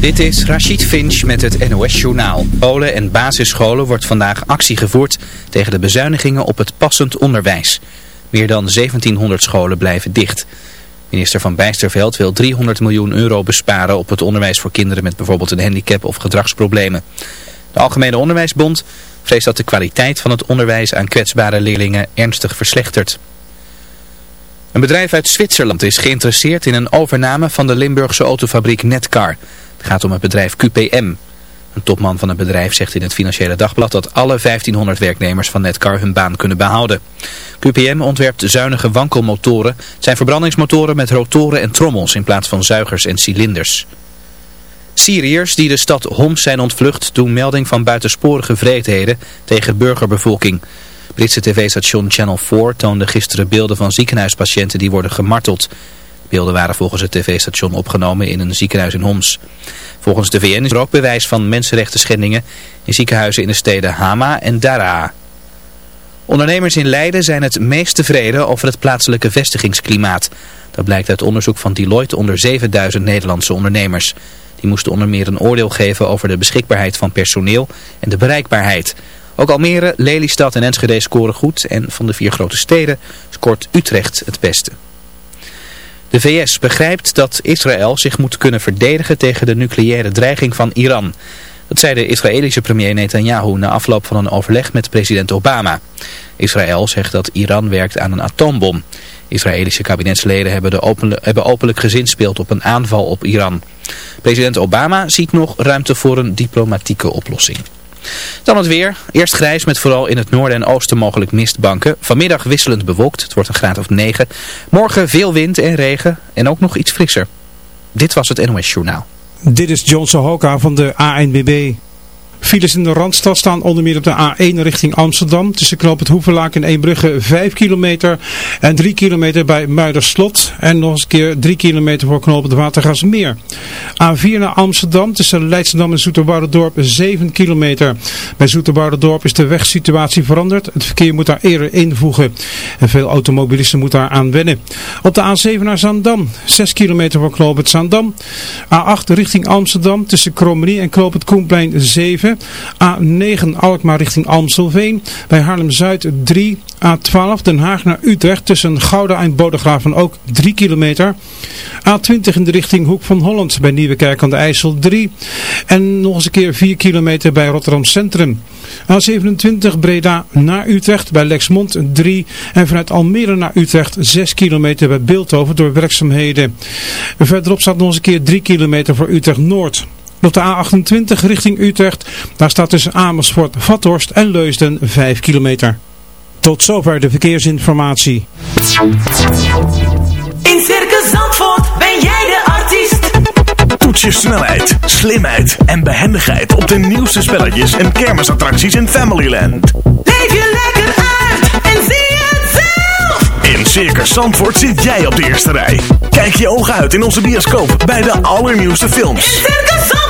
Dit is Rachid Finch met het NOS-journaal. Scholen en basisscholen wordt vandaag actie gevoerd tegen de bezuinigingen op het passend onderwijs. Meer dan 1700 scholen blijven dicht. Minister Van Bijsterveld wil 300 miljoen euro besparen op het onderwijs voor kinderen met bijvoorbeeld een handicap of gedragsproblemen. De Algemene Onderwijsbond vreest dat de kwaliteit van het onderwijs aan kwetsbare leerlingen ernstig verslechtert. Een bedrijf uit Zwitserland is geïnteresseerd in een overname van de Limburgse autofabriek Netcar. Het gaat om het bedrijf QPM. Een topman van het bedrijf zegt in het Financiële Dagblad dat alle 1500 werknemers van Netcar hun baan kunnen behouden. QPM ontwerpt zuinige wankelmotoren. Zijn verbrandingsmotoren met rotoren en trommels in plaats van zuigers en cilinders. Syriërs die de stad Homs zijn ontvlucht doen melding van buitensporige vreedheden tegen burgerbevolking. Britse tv-station Channel 4 toonde gisteren beelden van ziekenhuispatiënten die worden gemarteld. Beelden waren volgens het tv-station opgenomen in een ziekenhuis in Homs. Volgens de VN is er ook bewijs van mensenrechten schendingen in ziekenhuizen in de steden Hama en Daraa. Ondernemers in Leiden zijn het meest tevreden over het plaatselijke vestigingsklimaat. Dat blijkt uit onderzoek van Deloitte onder 7000 Nederlandse ondernemers. Die moesten onder meer een oordeel geven over de beschikbaarheid van personeel en de bereikbaarheid. Ook Almere, Lelystad en Enschede scoren goed en van de vier grote steden scoort Utrecht het beste. De VS begrijpt dat Israël zich moet kunnen verdedigen tegen de nucleaire dreiging van Iran. Dat zei de Israëlische premier Netanyahu na afloop van een overleg met president Obama. Israël zegt dat Iran werkt aan een atoombom. Israëlische kabinetsleden hebben, de hebben openlijk gezinspeeld op een aanval op Iran. President Obama ziet nog ruimte voor een diplomatieke oplossing. Dan het weer. Eerst grijs met vooral in het noorden en oosten mogelijk mistbanken. Vanmiddag wisselend bewolkt. Het wordt een graad of 9. Morgen veel wind en regen en ook nog iets frisser. Dit was het NOS Journaal. Dit is John Sohoka van de ANBB. Files in de Randstad staan onder meer op de A1 richting Amsterdam. Tussen knoop het Hoevenlaak en Eembrugge 5 kilometer. En 3 kilometer bij Muiderslot. En nog eens een keer 3 kilometer voor knoop het Watergasmeer. A4 naar Amsterdam tussen Leidschendam en Zoeterwouderdorp 7 kilometer. Bij Zoeterwouderdorp is de wegsituatie veranderd. Het verkeer moet daar eerder invoegen. En veel automobilisten moeten daar aan wennen. Op de A7 naar Zaandam. 6 kilometer voor knoop het Zaandam. A8 richting Amsterdam tussen Krommenie en knoop het Koenplein 7. A9 Alkmaar richting Amstelveen. Bij Haarlem-Zuid 3. A12 Den Haag naar Utrecht tussen Gouda en Bodegraven ook 3 kilometer. A20 in de richting Hoek van Holland bij Nieuwekerk aan de IJssel 3. En nog eens een keer 4 kilometer bij Rotterdam Centrum. A27 Breda naar Utrecht bij Lexmond 3. En vanuit Almere naar Utrecht 6 kilometer bij Beeldhoven door werkzaamheden. Verderop staat nog eens een keer 3 kilometer voor Utrecht Noord. Op de A28 richting Utrecht, daar staat tussen Amersfoort, Vathorst en Leusden 5 kilometer. Tot zover de verkeersinformatie. In Circus Zandvoort ben jij de artiest. Toets je snelheid, slimheid en behendigheid op de nieuwste spelletjes en kermisattracties in Familyland. Leef je lekker uit en zie het zelf. In Circus Zandvoort zit jij op de eerste rij. Kijk je ogen uit in onze bioscoop bij de allernieuwste films. In Circus Zandvoort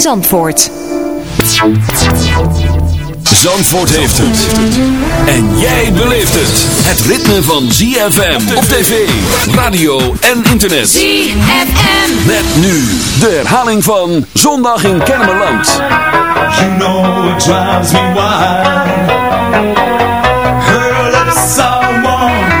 Zandvoort. Zandvoort heeft het. En jij beleeft het. Het ritme van ZFM op tv, radio en internet. ZFM. Met nu de herhaling van Zondag in Kennemerland. You know it drives me wild. Her lips are warm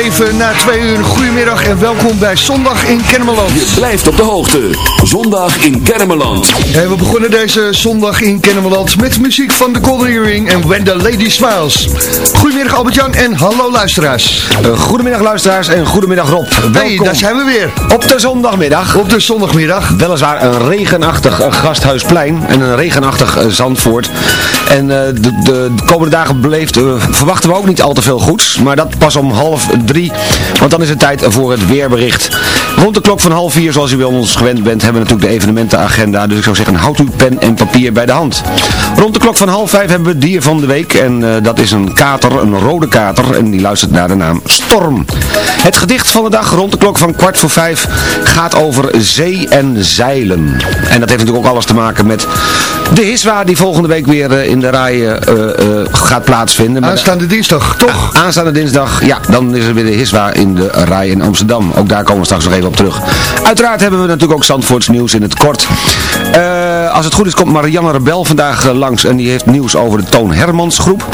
even na twee uur. Goedemiddag en welkom bij Zondag in Kennemerland. Je blijft op de hoogte. Zondag in Kennemerland. En we begonnen deze zondag in Kennemerland met muziek van The Golden Earring en When the Lady Smiles. Goedemiddag Albert-Jan en hallo luisteraars. Uh, goedemiddag luisteraars en goedemiddag Rob. Hey, daar zijn we weer. Op de zondagmiddag. Op de zondagmiddag. Weliswaar een regenachtig uh, Gasthuisplein en een regenachtig uh, Zandvoort. En de, de, de, komende dagen beleefd, verwachten we ook niet al te veel goeds. Maar dat pas om half want dan is het tijd voor het weerbericht. Rond de klok van half vier, zoals u wel ons gewend bent, hebben we natuurlijk de evenementenagenda. Dus ik zou zeggen, houd uw pen en papier bij de hand. Rond de klok van half vijf hebben we het dier van de week. En uh, dat is een kater, een rode kater. En die luistert naar de naam Storm. Het gedicht van de dag rond de klok van kwart voor vijf gaat over zee en zeilen. En dat heeft natuurlijk ook alles te maken met de Hiswa die volgende week weer uh, in de rij uh, gaat plaatsvinden. Aanstaande dinsdag, toch? aanstaande dinsdag, ja, dan is er weer de Hiswa in de rij in Amsterdam. Ook daar komen we straks nog even terug. Uiteraard hebben we natuurlijk ook Zandvoorts nieuws in het kort. Uh, als het goed is komt Marianne Rebel vandaag uh, langs en die heeft nieuws over de Toon Hermans groep.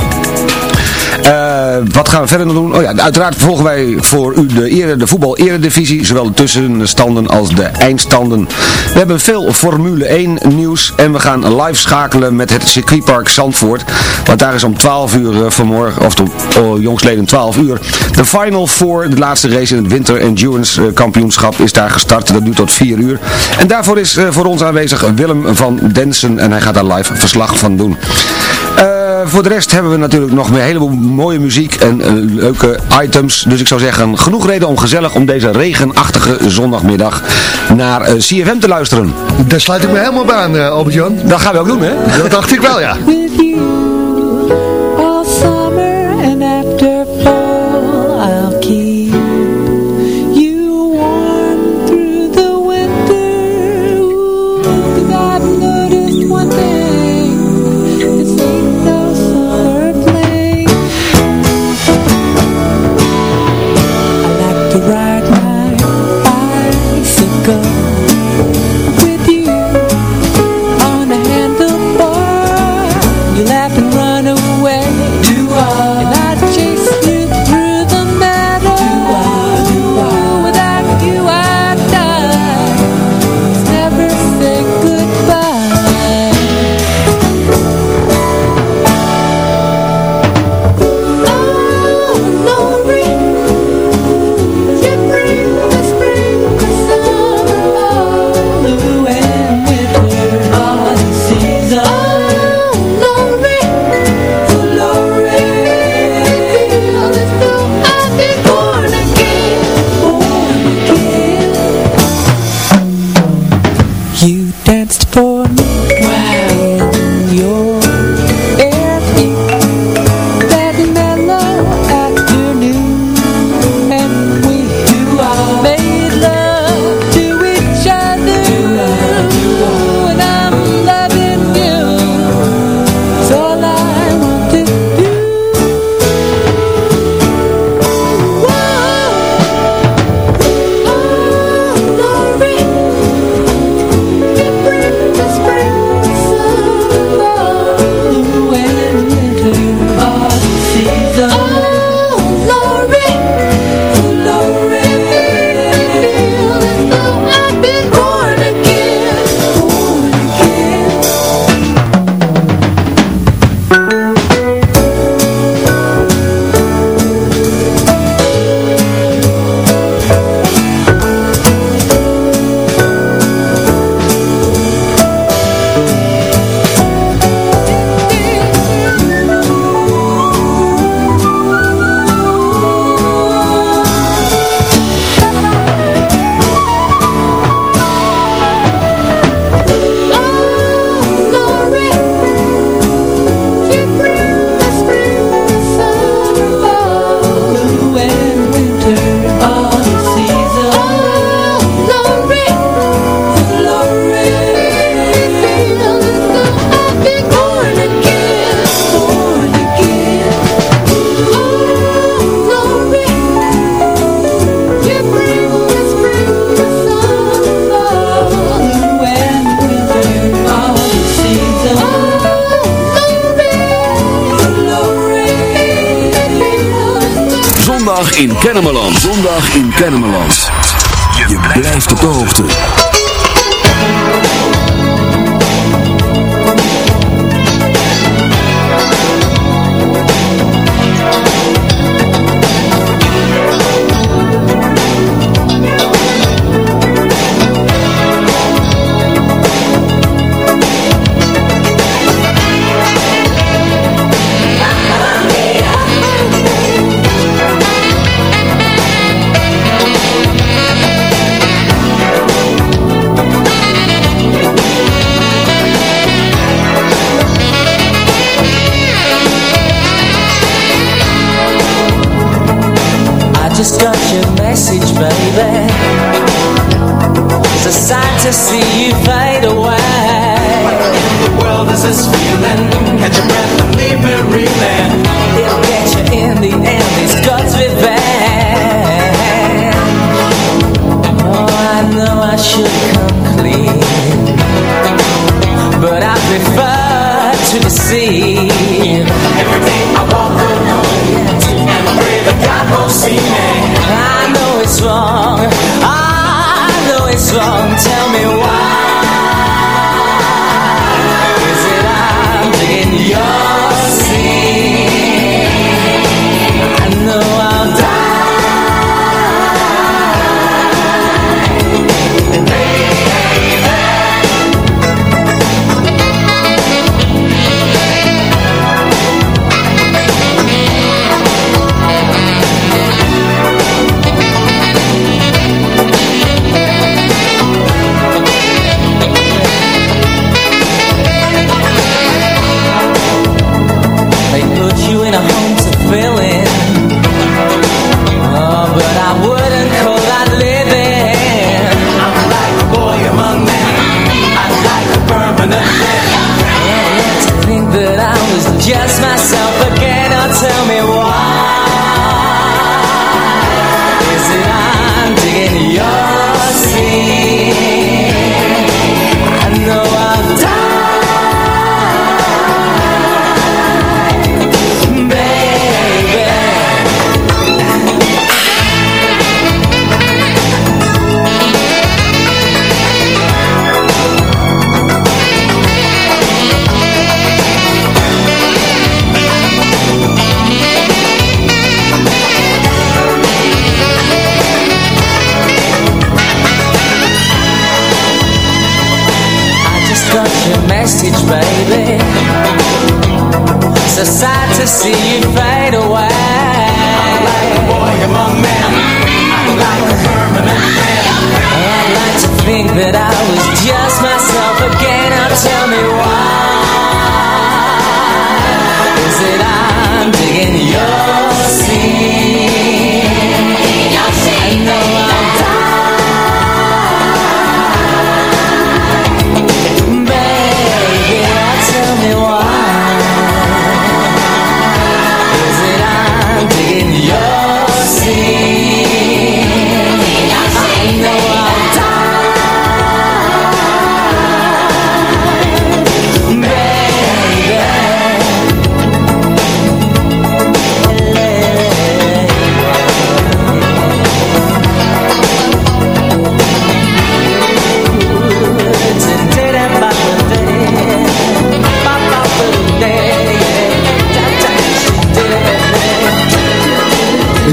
Uh, wat gaan we verder nog doen? Oh ja, uiteraard volgen wij voor u de, ere, de voetbal-eredivisie, zowel de tussenstanden als de eindstanden. We hebben veel Formule 1 nieuws en we gaan live schakelen met het circuitpark Zandvoort. Want daar is om 12 uur uh, vanmorgen, of om oh, jongsleden 12 uur, de Final Four, de laatste race in het Winter Endurance uh, Kampioenschap, is daar gestart. Dat duurt tot 4 uur. En daarvoor is voor ons aanwezig Willem van Densen en hij gaat daar live verslag van doen. Voor de rest hebben we natuurlijk nog een heleboel mooie muziek en uh, leuke items. Dus ik zou zeggen, genoeg reden om gezellig om deze regenachtige zondagmiddag naar uh, CFM te luisteren. Daar sluit ik me helemaal bij aan, uh, Albert-Jan. Dat gaan we ook doen, hè? Dat dacht ik wel, ja.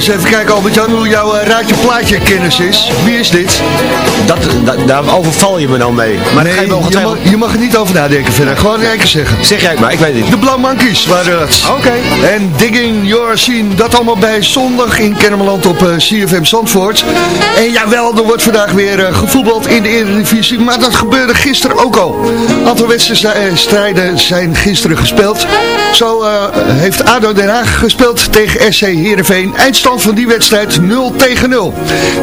Eens even kijken Albert-Jan hoe jouw eh, raadje plaatje kennis is. Wie is dit? Dat, dat, daar overval je me nou mee. Maar nee, ga je, je, mag, je mag er niet over nadenken verder. Gewoon rijken zeggen. Zeg jij het maar, ik weet het niet. De Blauw Monkeys waren dat. Oké. En Digging Your Scene. Dat allemaal bij zondag in Kennemerland op eh, CFM Zandvoort. En jawel, er wordt vandaag weer eh, gevoetbald in de Eredivisie. Maar dat gebeurde gisteren ook al. Een aantal wedstrijden zijn gisteren gespeeld. Zo uh, heeft ADO Den Haag gespeeld tegen SC Heerenveen. Eindstand van die wedstrijd 0 tegen 0.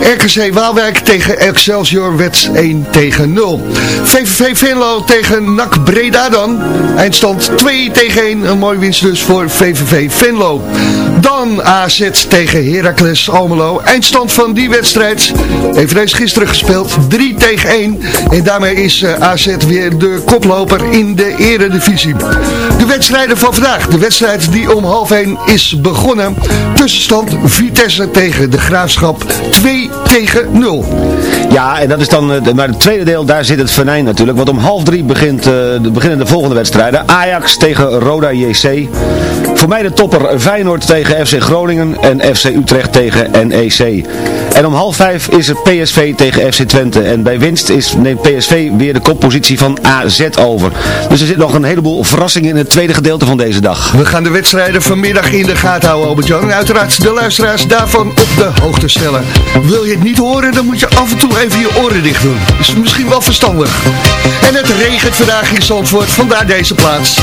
RKC Waalwijk tegen Excelsior werd 1 tegen 0. VVV Venlo tegen NAC Breda dan. Eindstand 2 tegen 1. Een mooie winst dus voor VVV Venlo. Dan AZ tegen Heracles Almelo. Eindstand van die wedstrijd. Eveneens gisteren gespeeld. 3 tegen 1. En daarmee is eh, AZ weer de koploper in de eredivisie. De wedstrijden van vandaag de wedstrijd die om half 1 is begonnen. Tussenstand Vitesse tegen de Graafschap 2 tegen 0. Ja, en dat is dan, eh, maar het tweede deel, daar zit het venijn natuurlijk. Want om half 3 begint, uh, beginnen de volgende wedstrijden. Ajax tegen Roda JC. Voor mij de topper Feyenoord tegen FC Groningen en FC Utrecht tegen NEC. En om half 5 is het PSV tegen FC Twente. En bij winst is, neemt PSV weer de koppositie van AZ over. Dus er zit nog een heleboel verrassingen in het tweede gedeelte van deze dag. We gaan de wedstrijden vanmiddag in de gaten houden, Albert-Jan. En uiteraard de luisteraars daarvan op de hoogte stellen. Wil je het niet horen, dan moet je af en toe even je oren dicht doen. Is misschien wel verstandig. En het regent vandaag in Zandvoort, vandaar deze plaats.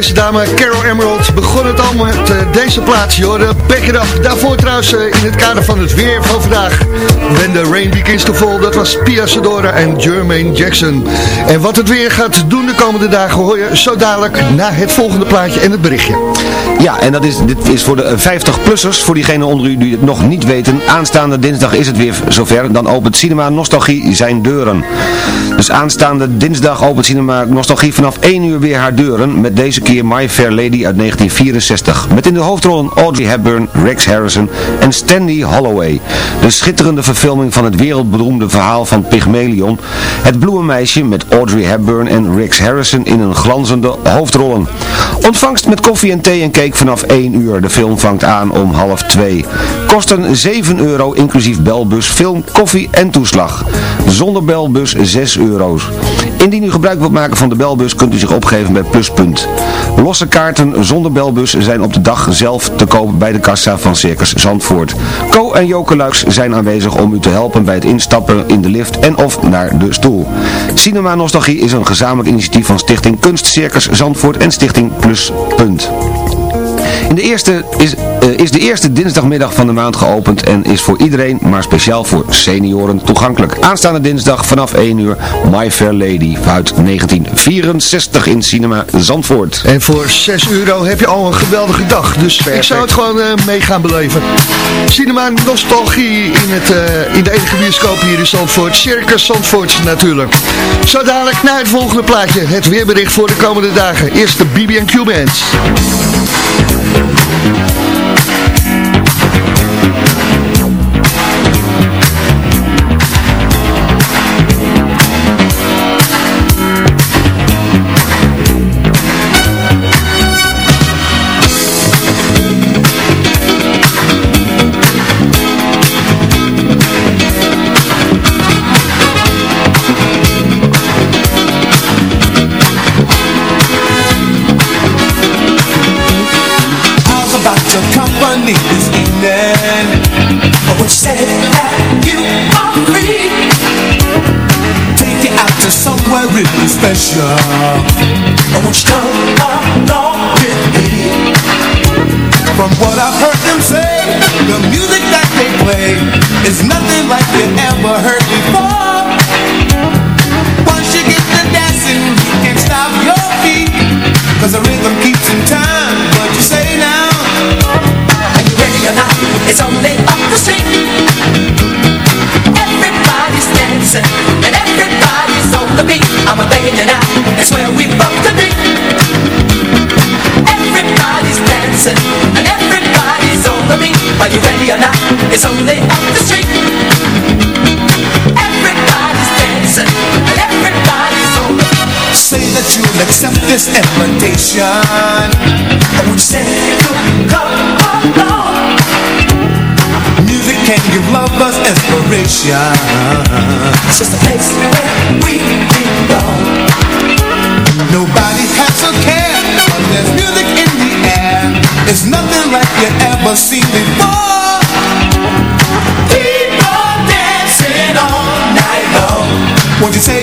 Deze dame, deze plaats, joh, de Back It. Daarvoor trouwens eh, in het kader van het weer van vandaag. When the rain begins to fall, dat was Pia Sedora en Jermaine Jackson. En wat het weer gaat doen de komende dagen hoor je zo dadelijk na het volgende plaatje en het berichtje. Ja, en dat is, dit is voor de 50-plussers, voor diegenen onder u die het nog niet weten. Aanstaande dinsdag is het weer zover, dan opent Cinema Nostalgie zijn deuren. Dus aanstaande dinsdag opent Cinema Nostalgie vanaf 1 uur weer haar deuren, met deze keer My Fair Lady uit 1964. Met in de hoofdrollen Audrey Hepburn, Rex Harrison en Stanley Holloway. De schitterende verfilming van het wereldberoemde verhaal van Pygmalion. Het bloemenmeisje met Audrey Hepburn en Rex Harrison in een glanzende hoofdrollen. Ontvangst met koffie en thee en cake vanaf 1 uur. De film vangt aan om half 2. Kosten 7 euro inclusief belbus, film, koffie en toeslag. Zonder belbus 6 euro's. Indien u gebruik wilt maken van de belbus kunt u zich opgeven bij Pluspunt. Losse kaarten zonder belbus zijn op de dag zelf te koop bij de kassa van Circus Zandvoort. Co en Joke zijn aanwezig om u te helpen bij het instappen in de lift en of naar de stoel. Cinema Nostalgie is een gezamenlijk initiatief van Stichting Kunst Circus Zandvoort en Stichting Pluspunt. In de eerste is, eh, is de eerste dinsdagmiddag van de maand geopend en is voor iedereen, maar speciaal voor senioren toegankelijk. Aanstaande dinsdag vanaf 1 uur My Fair Lady uit 1964 in Cinema Zandvoort. En voor 6 euro heb je al een geweldige dag. Dus ik zou het gewoon eh, mee gaan beleven. Cinema Nostalgie in, het, eh, in de enige bioscoop hier in Zandvoort. Circus Zandvoort natuurlijk. Zo dadelijk naar het volgende plaatje. Het weerbericht voor de komende dagen. Eerst de BB&Q Band. Thank. sun. It's just a place where we belong. Nobody has a care there's music in the air It's nothing like you ever seen before People dancing all night long. Won't you say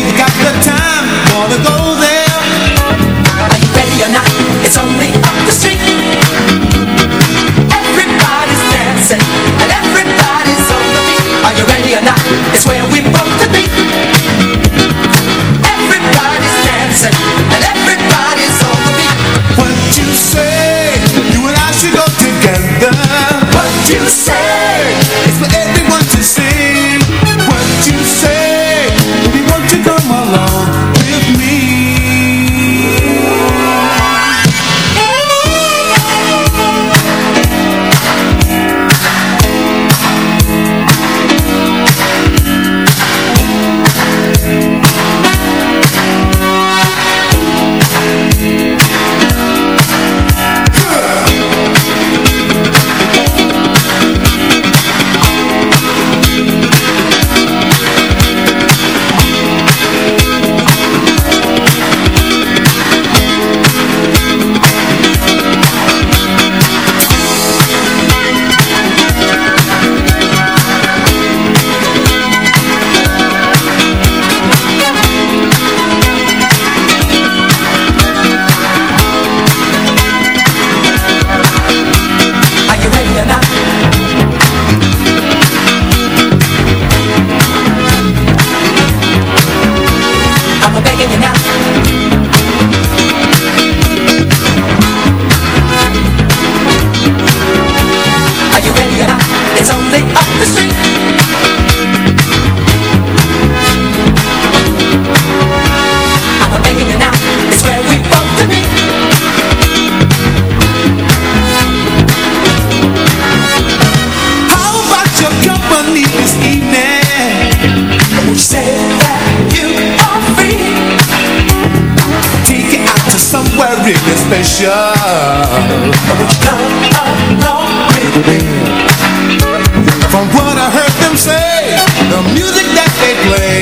the music that they play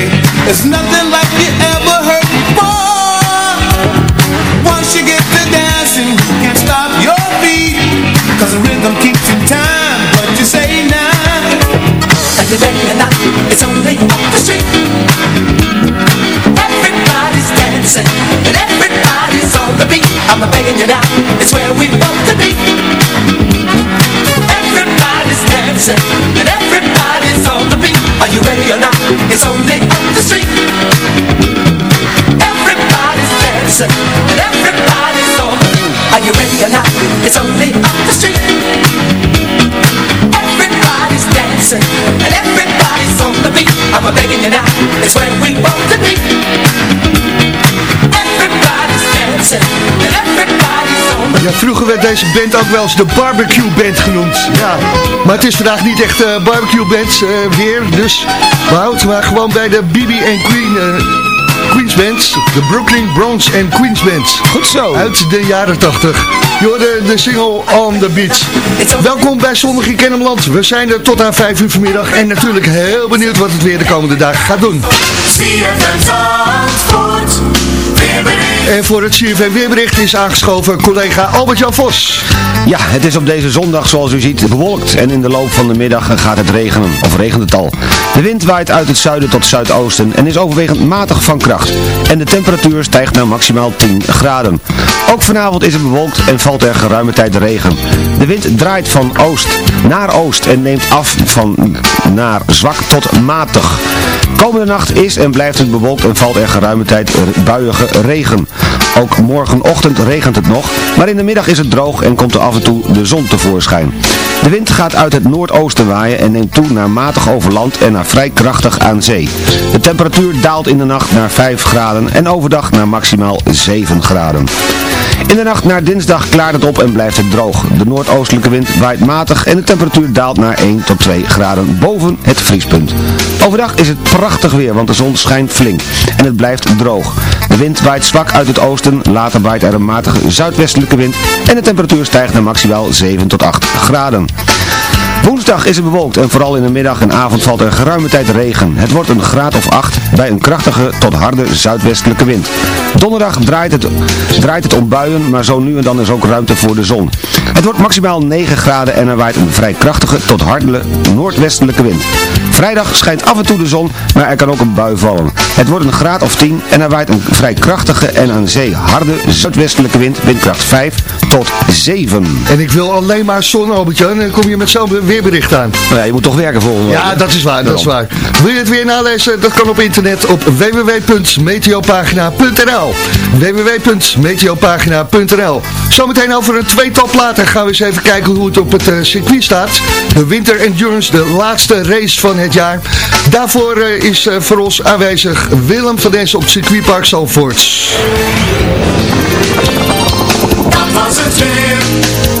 is nothing deze band ook wel eens de barbecue band genoemd. Ja, maar het is vandaag niet echt eh barbecue band eh, weer, dus we houden maar gewoon bij de BB en Queen... eh, Queens Band, de Brooklyn Bronx en Queens Band. Goed zo. Uit de jaren 80. Je hoorde de single On The Beach. Welkom bij Zondag in Kennemerland. We zijn er tot aan 5 uur vanmiddag. En natuurlijk heel benieuwd wat het weer de komende dagen gaat doen. En voor het CFM weerbericht is aangeschoven collega Albert-Jan Vos. Ja, het is op deze zondag zoals u ziet bewolkt en in de loop van de middag gaat het regenen, of regent het al. De wind waait uit het zuiden tot zuidoosten en is overwegend matig van kracht. En de temperatuur stijgt naar maximaal 10 graden. Ook vanavond is het bewolkt en valt er geruime tijd regen. De wind draait van oost naar oost en neemt af van naar zwak tot matig. Komende nacht is en blijft het bewolkt en valt er geruime tijd buiige regen. Ook morgenochtend regent het nog, maar in de middag is het droog en komt er af en toe de zon tevoorschijn. De wind gaat uit het noordoosten waaien en neemt toe naar matig over land en naar vrij krachtig aan zee. De temperatuur daalt in de nacht naar 5 graden en overdag naar maximaal 7 graden. In de nacht naar dinsdag klaart het op en blijft het droog. De noordoostelijke wind waait matig en de temperatuur daalt naar 1 tot 2 graden boven het vriespunt. Overdag is het prachtig weer, want de zon schijnt flink en het blijft droog. De wind waait zwak uit het oosten, later waait er een matige zuidwestelijke wind en de temperatuur stijgt naar maximaal 7 tot 8 graden. Woensdag is het bewolkt en vooral in de middag en avond valt er geruime tijd regen. Het wordt een graad of 8 bij een krachtige tot harde zuidwestelijke wind. Donderdag draait het, draait het om buien, maar zo nu en dan is ook ruimte voor de zon. Het wordt maximaal 9 graden en er waait een vrij krachtige tot harde noordwestelijke wind. Vrijdag schijnt af en toe de zon, maar er kan ook een bui vallen. Het wordt een graad of 10 en er waait een vrij krachtige en aan zee harde zuidwestelijke wind, windkracht 5 tot 7. En ik wil alleen maar zon, Albert-Jan. En dan kom je met zo'n weerbericht aan. Nou ja, je moet toch werken volgende week. Ja, dat is waar, dat is waar. Wil je het weer nalezen? Dat kan op internet op www.meteopagina.nl www.meteopagina.nl Zometeen over een tweetal platen gaan we eens even kijken hoe het op het eh, circuit staat. De Winter Endurance, de laatste race van jaar. Daarvoor eh, is eh, voor ons aanwezig Willem van Dessen op circuitpark Zalvoort. Dat was het weer.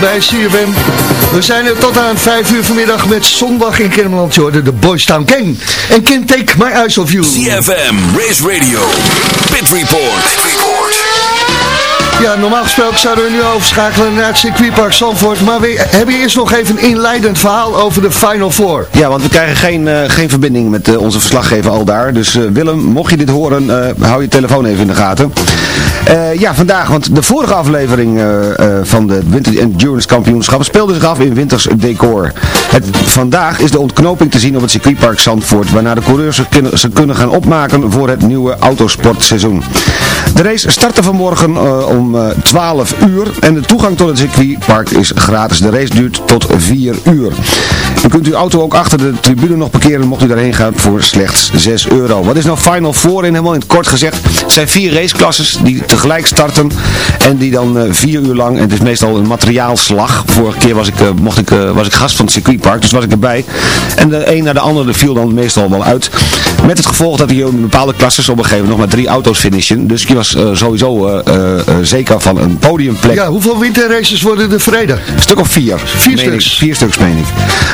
Bij CFM. We zijn er tot aan 5 uur vanmiddag met zondag in Kermeland. Je de Boys Town Gang. En Can Take My Eyes Off You. CFM, Race Radio, Pit Report. Ja, normaal gesproken zouden we nu overschakelen naar het circuitpark Zandvoort. Maar we hebben eerst nog even een inleidend verhaal over de Final Four. Ja, want we krijgen geen, eh, geen verbinding met eh, onze verslaggever al daar. Dus eh, Willem, mocht je dit horen, hou je telefoon even in de gaten. Ja, vandaag, want de vorige aflevering van de Winter Endurance Kampioenschap speelde zich af in winters decor. Het, vandaag is de ontknoping te zien op het circuitpark Zandvoort, waarna de coureurs zich kunnen, ze kunnen gaan opmaken voor het nieuwe autosportseizoen. De race startte vanmorgen eh, om eh, 12 uur en de toegang tot het circuitpark is gratis. De race duurt tot 4 uur. U kunt uw auto ook achter de tribune nog parkeren mocht u daarheen gaan voor slechts 6 euro. Wat is nou Final Four in? Helemaal in het kort gezegd. Het zijn vier raceklasses die tegelijk starten en die dan eh, vier uur lang, en het is meestal een materiaalslag. Vorige keer was ik, eh, mocht ik, eh, was ik gast van het circuitpark, dus was ik erbij. En de een na de andere viel dan meestal wel uit. Met het gevolg dat hier in bepaalde klasses op een gegeven moment nog maar drie auto's finishen. Dus je was eh, sowieso eh, eh, eh, zeker van een podiumplek. Ja, hoeveel winterraces worden er verreden? Een stuk of vier. Vier stuks. Ik, vier stuks, meen ik.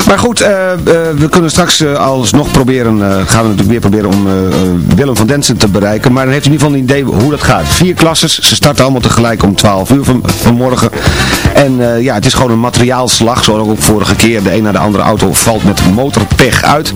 Maar goed, eh, eh, we kunnen straks uh, alsnog proberen, eh, gaan we natuurlijk weer proberen om eh, eh, Willem van Densen te bereiken. Maar dan heeft u in ieder geval een idee hoe dat gaat. Vier klasses, ze starten allemaal tegelijk om 12 uur van, vanmorgen. En eh, ja, het is gewoon een materiaalslag, zoals ook vorige keer. De een naar de andere auto valt met motorpech uit.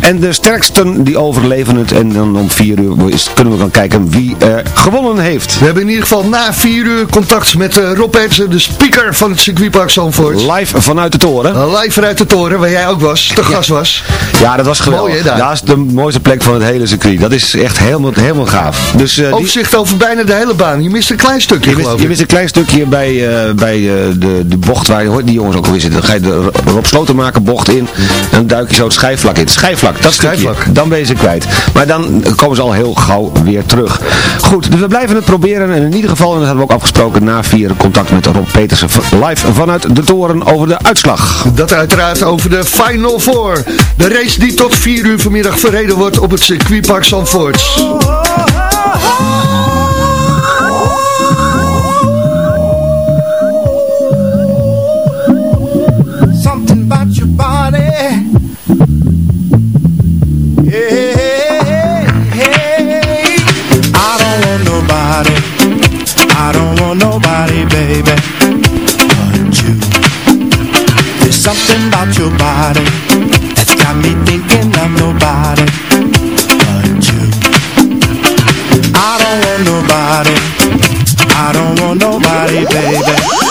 En de sterksten die overleven het. En dan om vier uur kunnen we dan kijken wie er gewonnen heeft. We hebben in ieder geval na vier uur contact met eh, Rob Edsen, de speaker van het circuitpark Zandvoort. Live vanuit de toren. Uh, live vanuit de toren, waar jij ook was, te gast was. Ja, dat was geweldig. Mooi, hè, daar? dat is de mooiste plek van het hele circuit. Dat is echt helemaal, helemaal gaaf. Dus, eh, die- Overzicht over bijna de hele baan. Je mist een klein stukje, je, mist, geloof je mist een klein stukje bij, eh, bij eh, de, de bocht waar hoort die jongens ook alweer zitten. Dan ga je de Rob Slotenmaker bocht in. En dan duik je zo het schijfvlak in. Schijfvlak, dat Schijfvlak. stukje. Dan ben je ze kwijt. Maar dan komen ze al heel gauw weer terug. Goed, dus we blijven het proberen. En in ieder geval, hadden we ook afgesproken, na vier contact met Rob Petersen live vanuit de toren over de uitslag. Dat uiteraard over de Final Four. De race die tot 4 uur vanmiddag verreden wordt op het circuitpark Zandvoort. Baby, but you. There's something about your body that's got me thinking I'm nobody but you. I don't want nobody. I don't want nobody, baby.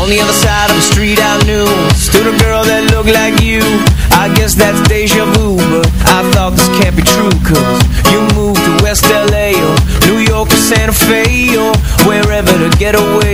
On the other side of the street I knew Stood a girl that looked like you. I guess that's deja vu But I thought this can't be true Cause you moved to West LA Or New York or Santa Fe Or wherever to get away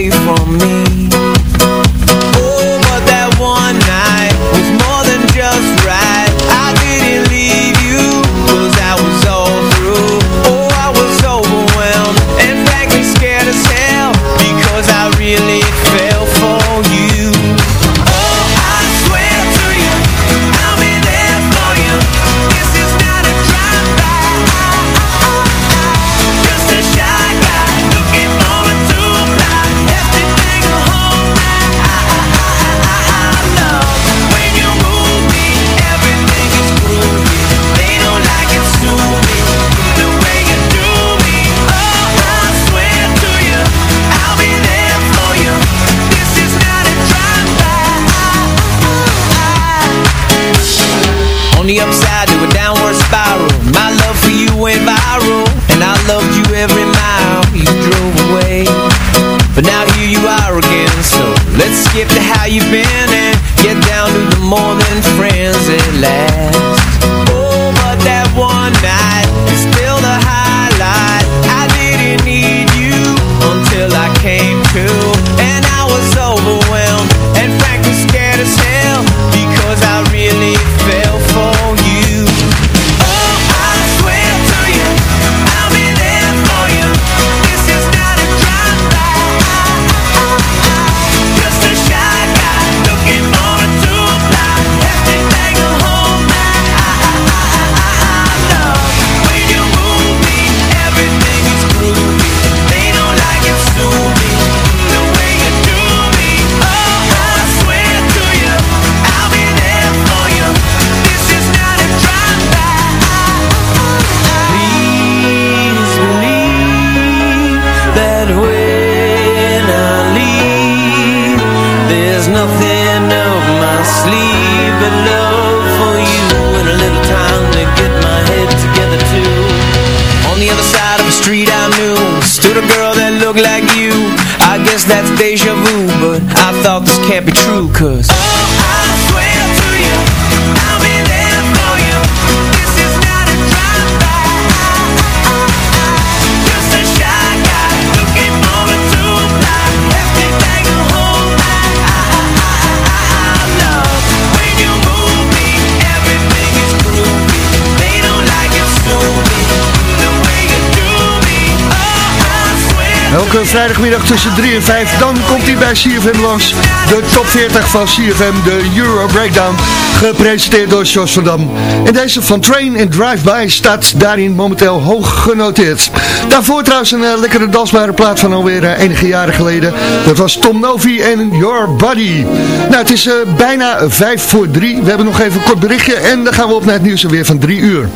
Vrijdagmiddag tussen 3 en 5, dan komt hij bij CFM langs. De top 40 van CFM, de Euro Breakdown, gepresenteerd door Jos van Dam. En deze van Train and Drive-By staat daarin momenteel hoog genoteerd. Daarvoor trouwens een eh, lekkere dansbare plaat van alweer eh, enige jaren geleden. Dat was Tom Novi en Your Body. Nou, het is eh, bijna 5 voor 3. We hebben nog even een kort berichtje en dan gaan we op naar het nieuws weer van 3 uur.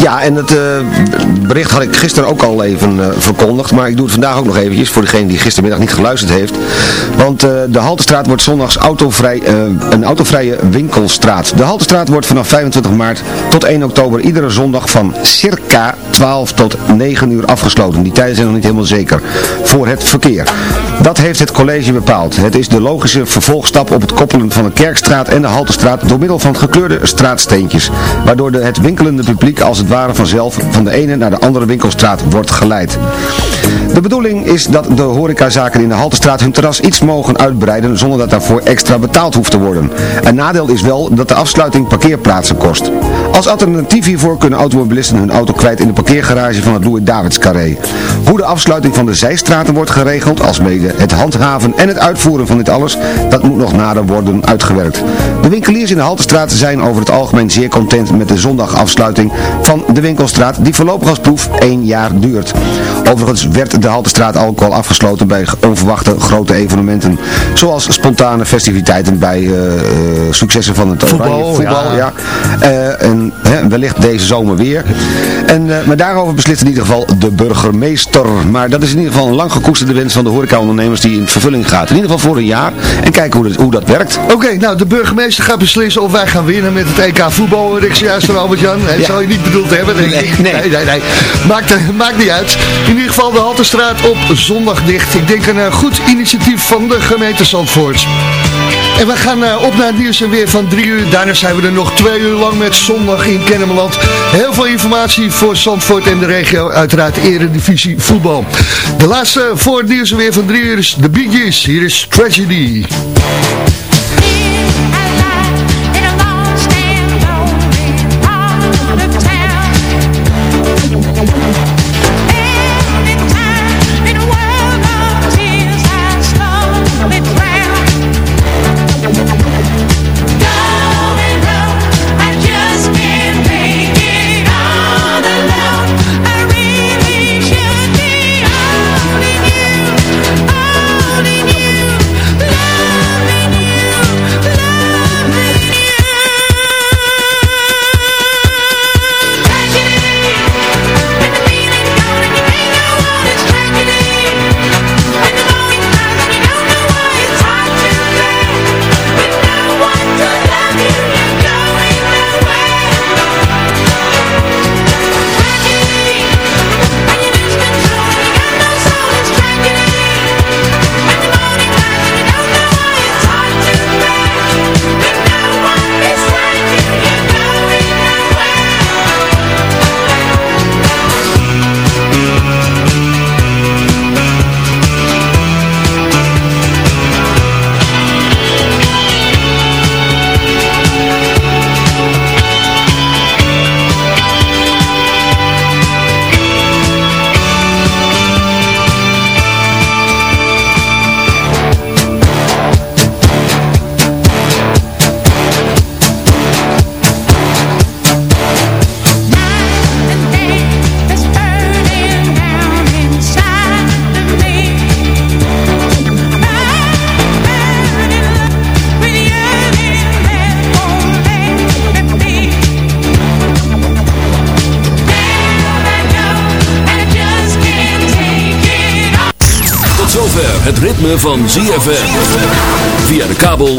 Ja, en het eh, bericht had ik gisteren ook al even eh, verkondigd, maar ik doe het vandaag ook nog eventjes voor degene die gistermiddag niet geluisterd heeft. Want eh, de Haltestraat wordt zondags autovrij, een autovrije winkelstraat. De Haltestraat wordt vanaf 25 maart tot 1 oktober iedere zondag van circa 12 tot 9 uur afgesloten. Die tijden zijn nog niet helemaal zeker voor het verkeer. Dat heeft het college bepaald. Het is de logische vervolgstap op het koppelen van de Kerkstraat en de Haltestraat door middel van gekleurde straatsteentjes, waardoor de, het winkelende publiek als het ware vanzelf van de ene naar de andere winkelstraat wordt geleid. De bedoeling is dat de horecazaken in de Haltestraat hun terras iets mogen uitbreiden zonder dat daarvoor extra betaald hoeft te worden. Een nadeel is wel dat de afsluiting parkeerplaatsen kost. Als alternatief hiervoor kunnen automobilisten hun auto kwijt in de parkeergarage van het Louis Davids Carré. Hoe de afsluiting van de zijstraten wordt geregeld, alsmede het handhaven en het uitvoeren van dit alles, dat moet nog nader worden uitgewerkt. De winkeliers in de Haltestraat zijn over het algemeen zeer content met de zondagafsluiting van de winkelstraat die voorlopig als proef één jaar duurt. Overigens werd de Haltestraat ook al afgesloten bij onverwachte grote evenementen. Zoals spontane festiviteiten bij eh, successen van het Voetbal, Oranje voetbal. ja. Ja. Eh, en hè, wellicht deze zomer weer. En, maar daarover beslist in ieder geval de burgemeester. Maar dat is in ieder geval een lang gekoesterde wens van de horecaondernemers ondernemers die in vervulling gaat. In ieder geval voor een jaar. En kijken hoe dat, hoe dat werkt. Oké, nou de burgemeester gaat beslissen of wij gaan winnen met het EK voetbal. Ik juist Albert-Jan. Dat Ja. zou je niet bedoeld hebben, denk ik. Nee, nee, nee. nee. Maakt, maakt niet uit. In ieder geval de Haltestraat op zondag dicht. Ik denk een eh, goed initiatief van de gemeente Zandvoort. En we gaan eh, op naar het en weer van drie uur. Daarna zijn we er nog twee uur lang met zondag in Kennemerland. Heel veel informatie voor Zandvoort en de regio. Uiteraard eredivisie voetbal. De laatste voor het en weer van drie uur is de Bee Gees. Hier is Tragedy.